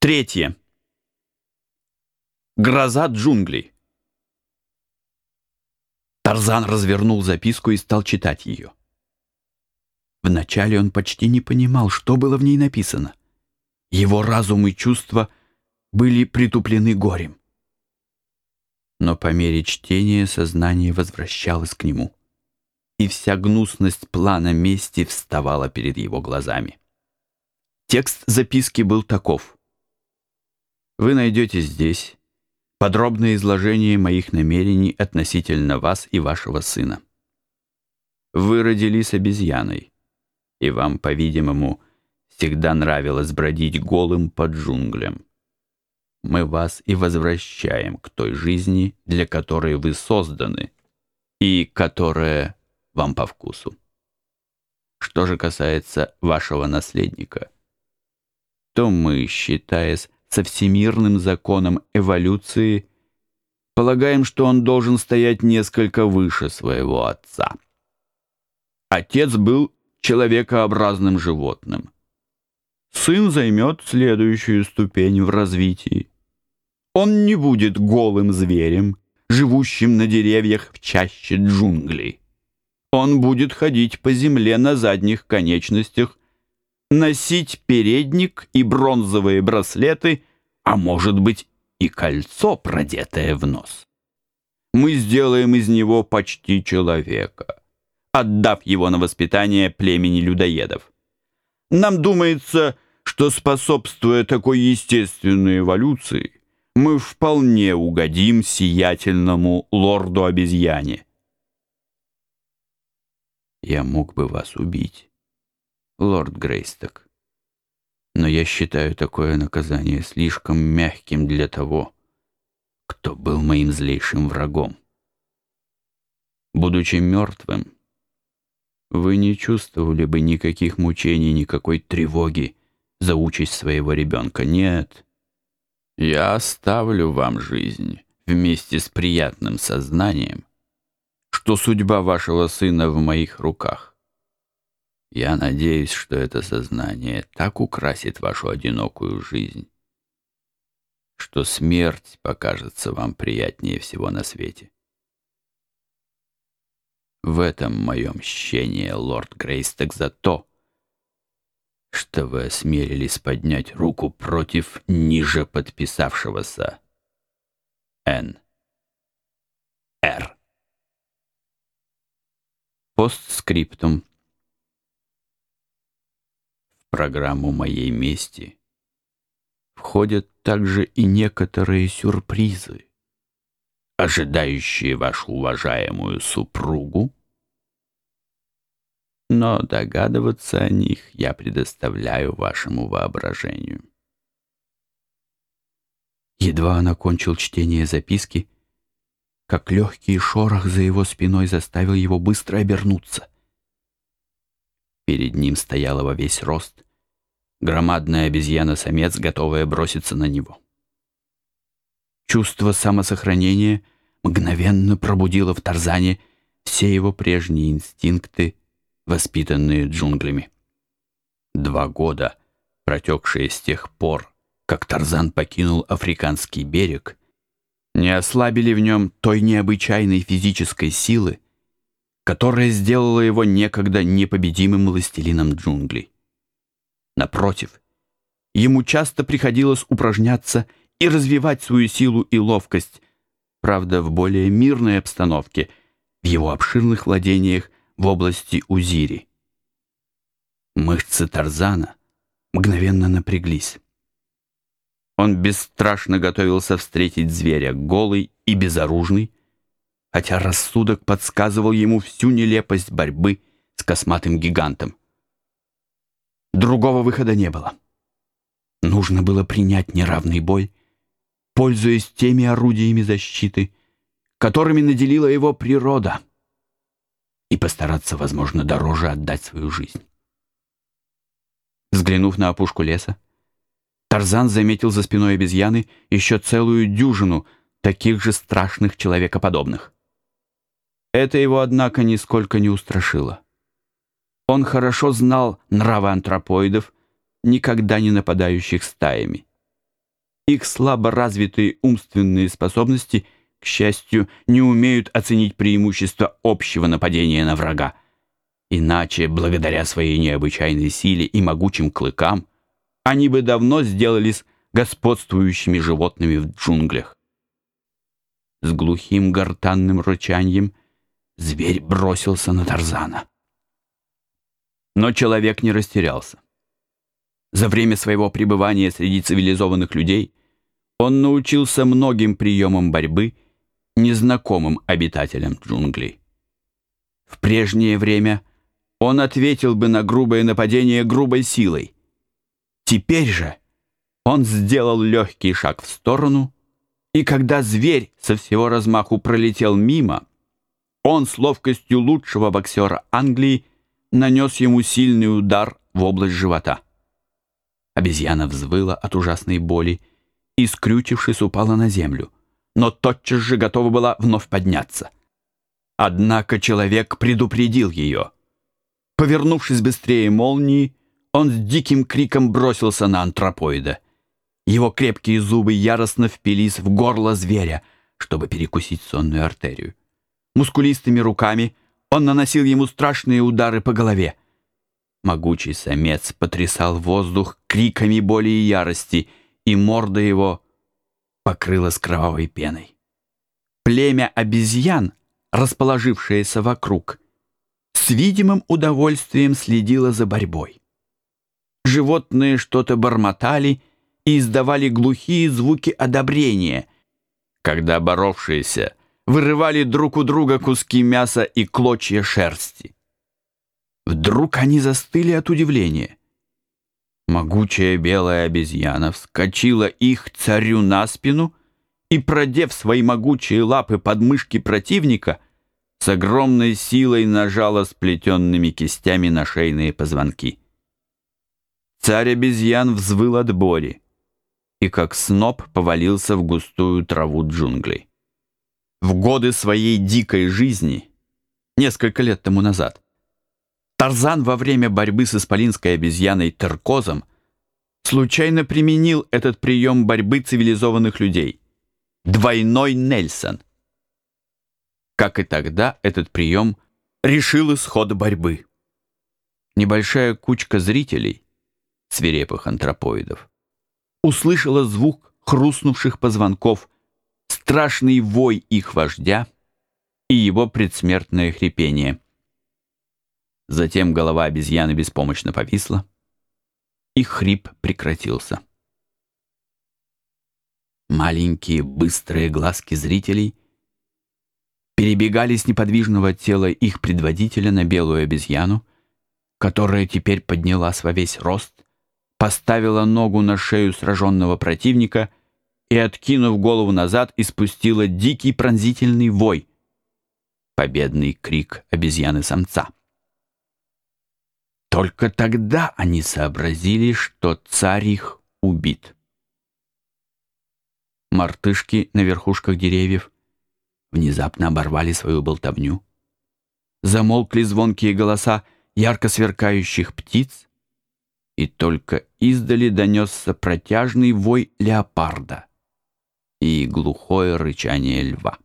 Третье. Гроза джунглей. Тарзан развернул записку и стал читать ее. Вначале он почти не понимал, что было в ней написано. Его разум и чувства были притуплены горем. Но по мере чтения сознание возвращалось к нему, и вся гнусность плана мести вставала перед его глазами. Текст записки был таков — вы найдете здесь подробное изложение моих намерений относительно вас и вашего сына. Вы родились обезьяной, и вам, по-видимому, всегда нравилось бродить голым по джунглям. Мы вас и возвращаем к той жизни, для которой вы созданы, и которая вам по вкусу. Что же касается вашего наследника, то мы, считаясь со всемирным законом эволюции, полагаем, что он должен стоять несколько выше своего отца. Отец был человекообразным животным. Сын займет следующую ступень в развитии. Он не будет голым зверем, живущим на деревьях в чаще джунглей. Он будет ходить по земле на задних конечностях носить передник и бронзовые браслеты, а может быть и кольцо, продетое в нос. Мы сделаем из него почти человека, отдав его на воспитание племени людоедов. Нам думается, что способствуя такой естественной эволюции, мы вполне угодим сиятельному лорду-обезьяне. Я мог бы вас убить лорд Грейсток. Но я считаю такое наказание слишком мягким для того, кто был моим злейшим врагом. Будучи мертвым, вы не чувствовали бы никаких мучений, никакой тревоги за участь своего ребенка. Нет, я оставлю вам жизнь вместе с приятным сознанием, что судьба вашего сына в моих руках. Я надеюсь, что это сознание так украсит вашу одинокую жизнь, что смерть покажется вам приятнее всего на свете. В этом мое мщение, лорд Грейсток, за то, что вы осмелились поднять руку против ниже подписавшегося Н. Р. Постскриптум программу моей мести входят также и некоторые сюрпризы, ожидающие вашу уважаемую супругу, но догадываться о них я предоставляю вашему воображению. Едва он окончил чтение записки, как легкий шорох за его спиной заставил его быстро обернуться — Перед ним стояла во весь рост громадная обезьяна-самец, готовая броситься на него. Чувство самосохранения мгновенно пробудило в Тарзане все его прежние инстинкты, воспитанные джунглями. Два года, протекшие с тех пор, как Тарзан покинул африканский берег, не ослабили в нем той необычайной физической силы, которая сделала его некогда непобедимым властелином джунглей. Напротив, ему часто приходилось упражняться и развивать свою силу и ловкость, правда, в более мирной обстановке, в его обширных владениях в области Узири. Мышцы Тарзана мгновенно напряглись. Он бесстрашно готовился встретить зверя, голый и безоружный, хотя рассудок подсказывал ему всю нелепость борьбы с косматым гигантом. Другого выхода не было. Нужно было принять неравный бой, пользуясь теми орудиями защиты, которыми наделила его природа, и постараться, возможно, дороже отдать свою жизнь. Взглянув на опушку леса, Тарзан заметил за спиной обезьяны еще целую дюжину таких же страшных человекоподобных. Это его, однако, нисколько не устрашило. Он хорошо знал нравы антропоидов, никогда не нападающих стаями. их слабо развитые умственные способности, к счастью, не умеют оценить преимущество общего нападения на врага. Иначе, благодаря своей необычайной силе и могучим клыкам, они бы давно сделались господствующими животными в джунглях. С глухим гортанным рычанием зверь бросился на Тарзана. Но человек не растерялся. За время своего пребывания среди цивилизованных людей он научился многим приемам борьбы, незнакомым обитателям джунглей. В прежнее время он ответил бы на грубое нападение грубой силой. Теперь же он сделал легкий шаг в сторону, и когда зверь со всего размаху пролетел мимо, он с ловкостью лучшего боксера Англии нанес ему сильный удар в область живота. Обезьяна взвыла от ужасной боли и, скрючившись, упала на землю, но тотчас же готова была вновь подняться. Однако человек предупредил ее. Повернувшись быстрее молнии, он с диким криком бросился на антропоида. Его крепкие зубы яростно впились в горло зверя, чтобы перекусить сонную артерию. Мускулистыми руками — он наносил ему страшные удары по голове. Могучий самец потрясал воздух криками боли и ярости, и морда его покрылась кровавой пеной. Племя обезьян, расположившееся вокруг, с видимым удовольствием следило за борьбой. Животные что-то бормотали и издавали глухие звуки одобрения, когда боровшиеся вырывали друг у друга куски мяса и клочья шерсти. Вдруг они застыли от удивления. Могучая белая обезьяна вскочила их царю на спину и, продев свои могучие лапы под мышки противника, с огромной силой нажала сплетенными кистями на шейные позвонки. Царь обезьян взвыл от боли и, как сноп, повалился в густую траву джунглей. В годы своей дикой жизни, несколько лет тому назад, Тарзан во время борьбы с исполинской обезьяной Теркозом случайно применил этот прием борьбы цивилизованных людей. Двойной Нельсон. Как и тогда, этот прием решил исход борьбы. Небольшая кучка зрителей, свирепых антропоидов, услышала звук хрустнувших позвонков страшный вой их вождя и его предсмертное хрипение. Затем голова обезьяны беспомощно повисла, и хрип прекратился. Маленькие быстрые глазки зрителей перебегали с неподвижного тела их предводителя на белую обезьяну, которая теперь поднялась во весь рост, поставила ногу на шею сраженного противника и, откинув голову назад, испустила дикий пронзительный вой. Победный крик обезьяны-самца. Только тогда они сообразили, что царь их убит. Мартышки на верхушках деревьев внезапно оборвали свою болтовню. Замолкли звонкие голоса ярко сверкающих птиц, и только издали донесся протяжный вой леопарда и глухое рычание льва.